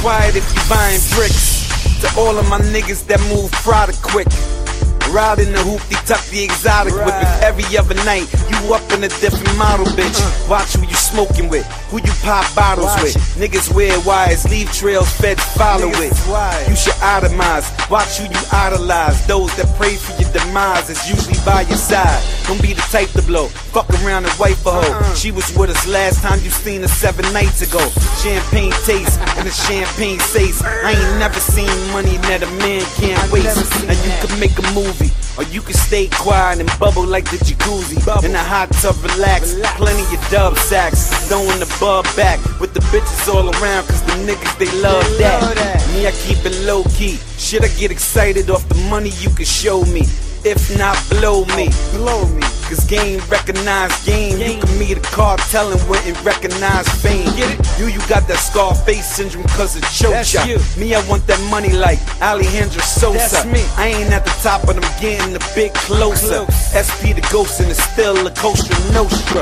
quiet if you buying bricks. To all of my niggas that move product quick. Ride in the hoopty, tuck the exotic whip. If every other night you up in a different model, bitch. Uh-huh. Watch who you smoking with, who you pop bottles Watch with. it. Niggas wear wires, leave trails, feds follow Niggas it. wise. You should itemize, watch who you idolize. Those that pray for your demise is usually by your side. Don't be the type to blow, fuck around and wipe a hoe. Uh-uh. She was with us last time you seen her seven nights ago. Champagne taste and the champagne says, I ain't never seen money that a man can't I waste. Never seen Now you that. can make a movie. Or you can stay quiet and bubble like the jacuzzi. Bubble. In the hot tub, relax. Relax. Plenty of dub sacks. Throwing the bub back with the bitches all around. Cause the niggas, they love, They that. love that. Me, I keep it low key. Should I get excited off the money you can show me? If not, blow me. Oh, blow me. Cause game recognize game. You can meet a cartel and wouldn't recognize fame. Get it? You, you got that Scarface syndrome cause That's chocha. you. Me, I want that money like Alejandro Sosa. That's me. I ain't at the top, but I'm getting a bit closer. Close. SP the ghost and it's still a Costa Nostra.